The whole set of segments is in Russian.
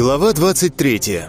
Глава 23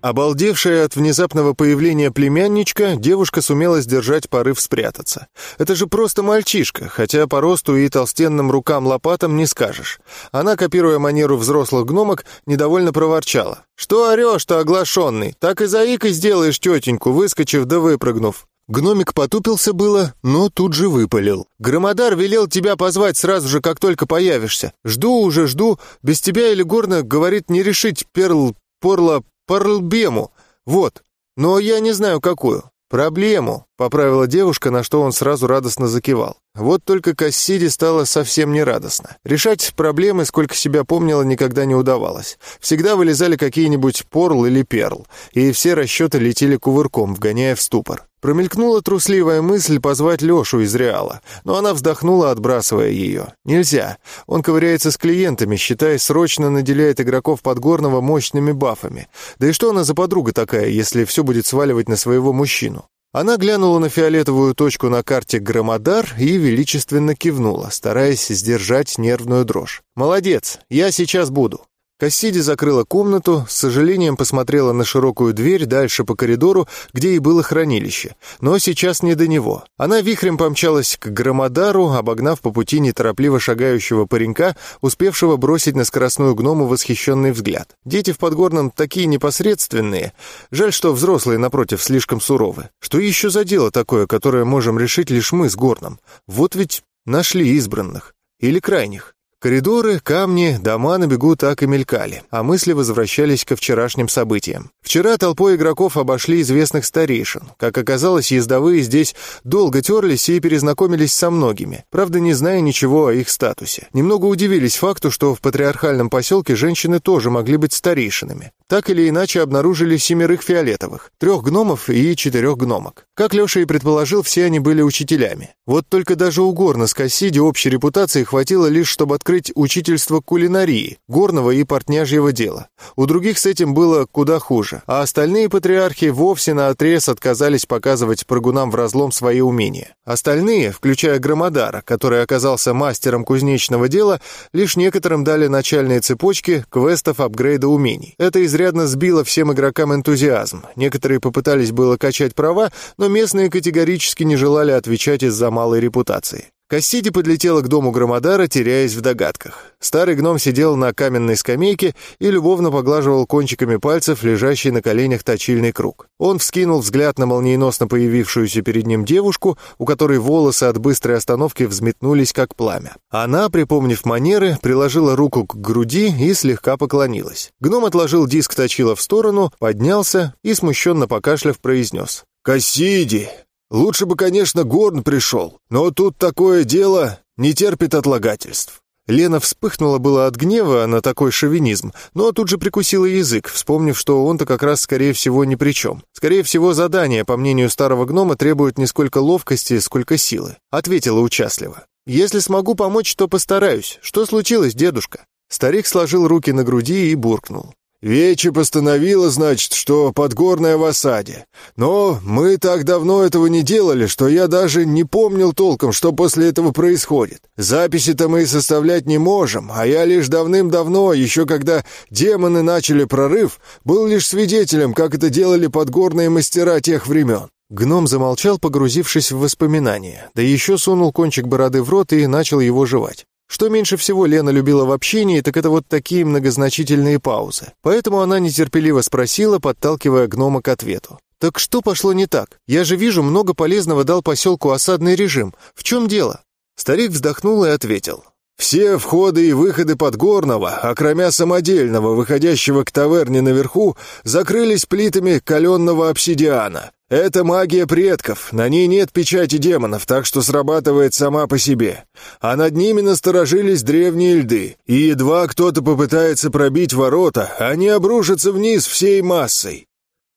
Обалдевшая от внезапного появления племянничка, девушка сумела сдержать порыв спрятаться. Это же просто мальчишка, хотя по росту и толстенным рукам-лопатам не скажешь. Она, копируя манеру взрослых гномок, недовольно проворчала. «Что орешь-то, оглашенный? Так и заикой сделаешь тетеньку, выскочив да выпрыгнув». Гномик потупился было, но тут же выпалил. «Громодар велел тебя позвать сразу же, как только появишься. Жду уже, жду. Без тебя или горно, говорит, не решить перл, порла, парлбему. Вот. Но я не знаю, какую. Проблему», — поправила девушка, на что он сразу радостно закивал. Вот только Кассиди стало совсем нерадостно. Решать проблемы, сколько себя помнила, никогда не удавалось. Всегда вылезали какие-нибудь порл или перл, и все расчеты летели кувырком, вгоняя в ступор. Промелькнула трусливая мысль позвать Лешу из Реала, но она вздохнула, отбрасывая ее. Нельзя. Он ковыряется с клиентами, считая, срочно наделяет игроков Подгорного мощными бафами. Да и что она за подруга такая, если все будет сваливать на своего мужчину? Она глянула на фиолетовую точку на карте Громодар и величественно кивнула, стараясь сдержать нервную дрожь. «Молодец, я сейчас буду». Кассиди закрыла комнату, с сожалением посмотрела на широкую дверь дальше по коридору, где и было хранилище. Но сейчас не до него. Она вихрем помчалась к Громодару, обогнав по пути неторопливо шагающего паренька, успевшего бросить на скоростную гному восхищенный взгляд. Дети в Подгорном такие непосредственные. Жаль, что взрослые, напротив, слишком суровы. Что еще за дело такое, которое можем решить лишь мы с Горном? Вот ведь нашли избранных. Или крайних. Коридоры, камни, дома на бегу так и мелькали, а мысли возвращались ко вчерашним событиям. Вчера толпой игроков обошли известных старейшин. Как оказалось, ездовые здесь долго терлись и перезнакомились со многими, правда, не зная ничего о их статусе. Немного удивились факту, что в патриархальном поселке женщины тоже могли быть старейшинами. Так или иначе обнаружили семерых фиолетовых, трех гномов и четырех гномок. Как Леша и предположил, все они были учителями. Вот только даже у Горна с Кассиди общей репутации хватило лишь, чтобы открыть открыть учительство кулинарии, горного и портняжьего дела. У других с этим было куда хуже, а остальные патриархи вовсе наотрез отказались показывать прыгунам в разлом свои умения. Остальные, включая Громодара, который оказался мастером кузнечного дела, лишь некоторым дали начальные цепочки квестов апгрейда умений. Это изрядно сбило всем игрокам энтузиазм. Некоторые попытались было качать права, но местные категорически не желали отвечать из-за малой репутации. Кассиди подлетела к дому Громодара, теряясь в догадках. Старый гном сидел на каменной скамейке и любовно поглаживал кончиками пальцев лежащий на коленях точильный круг. Он вскинул взгляд на молниеносно появившуюся перед ним девушку, у которой волосы от быстрой остановки взметнулись как пламя. Она, припомнив манеры, приложила руку к груди и слегка поклонилась. Гном отложил диск точила в сторону, поднялся и, смущенно покашляв, произнес. «Кассиди, Лучше бы, конечно, Горн пришел, но тут такое дело не терпит отлагательств. Лена вспыхнула было от гнева на такой шовинизм, но тут же прикусила язык, вспомнив, что он-то как раз, скорее всего, ни при чем. Скорее всего, задание, по мнению старого гнома, требует не сколько ловкости, сколько силы. Ответила участливо. «Если смогу помочь, то постараюсь. Что случилось, дедушка?» Старик сложил руки на груди и буркнул. Вече постановила, значит, что Подгорная в осаде. Но мы так давно этого не делали, что я даже не помнил толком, что после этого происходит. Записи-то мы составлять не можем, а я лишь давным-давно, еще когда демоны начали прорыв, был лишь свидетелем, как это делали подгорные мастера тех времен. Гном замолчал, погрузившись в воспоминания, да еще сунул кончик бороды в рот и начал его жевать. Что меньше всего Лена любила в общении, так это вот такие многозначительные паузы. Поэтому она нетерпеливо спросила, подталкивая гнома к ответу. «Так что пошло не так? Я же вижу, много полезного дал поселку осадный режим. В чем дело?» Старик вздохнул и ответил. Все входы и выходы Подгорного, окромя самодельного, выходящего к таверне наверху, закрылись плитами каленного обсидиана. Это магия предков, на ней нет печати демонов, так что срабатывает сама по себе. А над ними насторожились древние льды, и едва кто-то попытается пробить ворота, они обрушатся вниз всей массой.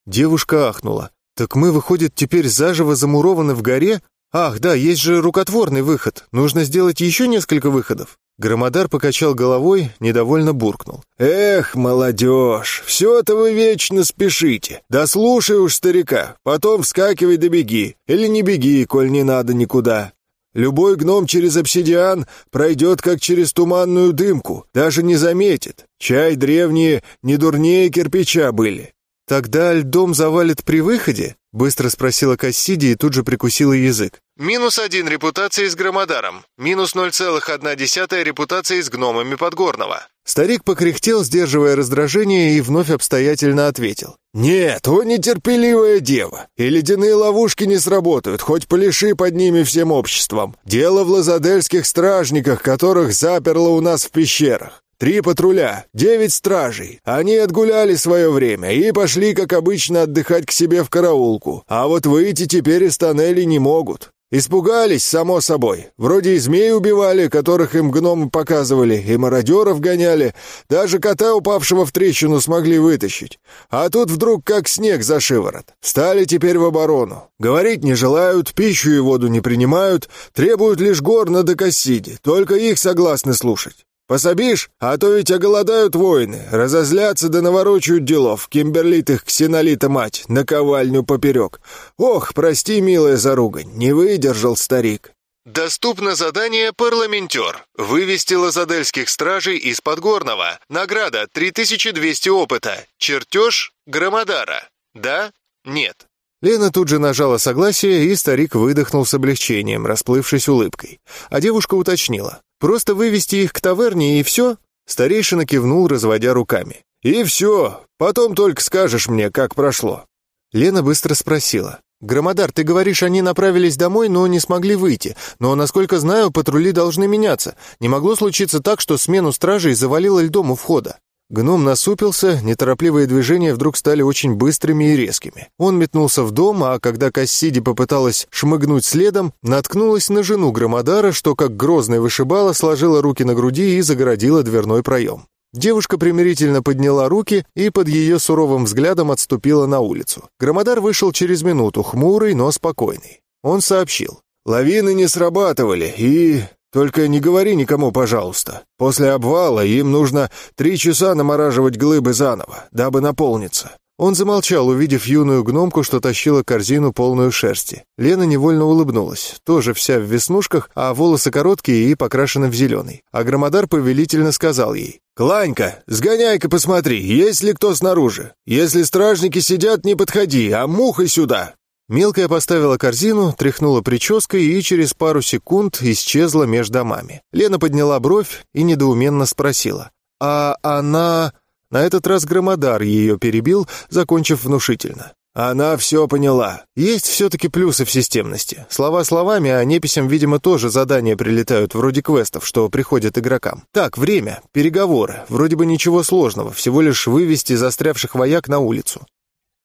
Девушка ахнула. «Так мы, выходит, теперь заживо замурованы в горе? «Ах, да, есть же рукотворный выход. Нужно сделать еще несколько выходов». Громодар покачал головой, недовольно буркнул. «Эх, молодежь, все-то вы вечно спешите. Да слушай уж старика, потом вскакивай да беги. Или не беги, коль не надо никуда». Любой гном через обсидиан пройдет как через туманную дымку, даже не заметит. Чай древние не дурнее кирпича были. «Тогда льдом завалит при выходе?» — быстро спросила Кассиди и тут же прикусила язык. «Минус один репутации с Громодаром. Минус 0,1 репутации с гномами Подгорного». Старик покряхтел, сдерживая раздражение, и вновь обстоятельно ответил. «Нет, он нетерпеливая дева, и ледяные ловушки не сработают, хоть полиши под ними всем обществом. Дело в лазадельских стражниках, которых заперло у нас в пещерах. Три патруля, девять стражей. Они отгуляли свое время и пошли, как обычно, отдыхать к себе в караулку. А вот выйти теперь из тоннелей не могут. Испугались, само собой. Вроде и змей убивали, которых им гномы показывали, и мародеров гоняли. Даже кота, упавшего в трещину, смогли вытащить. А тут вдруг как снег за шиворот. Стали теперь в оборону. Говорить не желают, пищу и воду не принимают, требуют лишь горна до Кассиди. Только их согласны слушать. Пособишь? А то ведь оголодают воины, разозлятся да наворочают делов, кимберлит их ксенолита мать, на ковальню поперек. Ох, прости, милая заругань, не выдержал старик. Доступно задание «Парламентер». Вывести лазадельских стражей из Подгорного. Награда 3200 опыта. Чертеж Громодара. Да? Нет. Лена тут же нажала согласие, и старик выдохнул с облегчением, расплывшись улыбкой. А девушка уточнила. «Просто вывести их к таверне и все?» Старейшина кивнул, разводя руками. «И все. Потом только скажешь мне, как прошло». Лена быстро спросила. «Громодар, ты говоришь, они направились домой, но не смогли выйти. Но, насколько знаю, патрули должны меняться. Не могло случиться так, что смену стражей завалило льдом у входа». Гном насупился, неторопливые движения вдруг стали очень быстрыми и резкими. Он метнулся в дом, а когда Кассиди попыталась шмыгнуть следом, наткнулась на жену Громодара, что, как грозная вышибала, сложила руки на груди и загородила дверной проем. Девушка примирительно подняла руки и под ее суровым взглядом отступила на улицу. Громодар вышел через минуту, хмурый, но спокойный. Он сообщил. «Лавины не срабатывали, и только не говори никому, пожалуйста. После обвала им нужно три часа намораживать глыбы заново, дабы наполниться». Он замолчал, увидев юную гномку, что тащила корзину полную шерсти. Лена невольно улыбнулась, тоже вся в веснушках, а волосы короткие и покрашены в зеленый. А Громодар повелительно сказал ей. «Кланька, сгоняй-ка посмотри, есть ли кто снаружи. Если стражники сидят, не подходи, а мухой сюда. Мелкая поставила корзину, тряхнула прической и через пару секунд исчезла между домами. Лена подняла бровь и недоуменно спросила. «А она...» На этот раз Громодар ее перебил, закончив внушительно. Она все поняла. Есть все-таки плюсы в системности. Слова словами, а неписям, видимо, тоже задания прилетают, вроде квестов, что приходят игрокам. Так, время, переговоры. Вроде бы ничего сложного, всего лишь вывести застрявших вояк на улицу.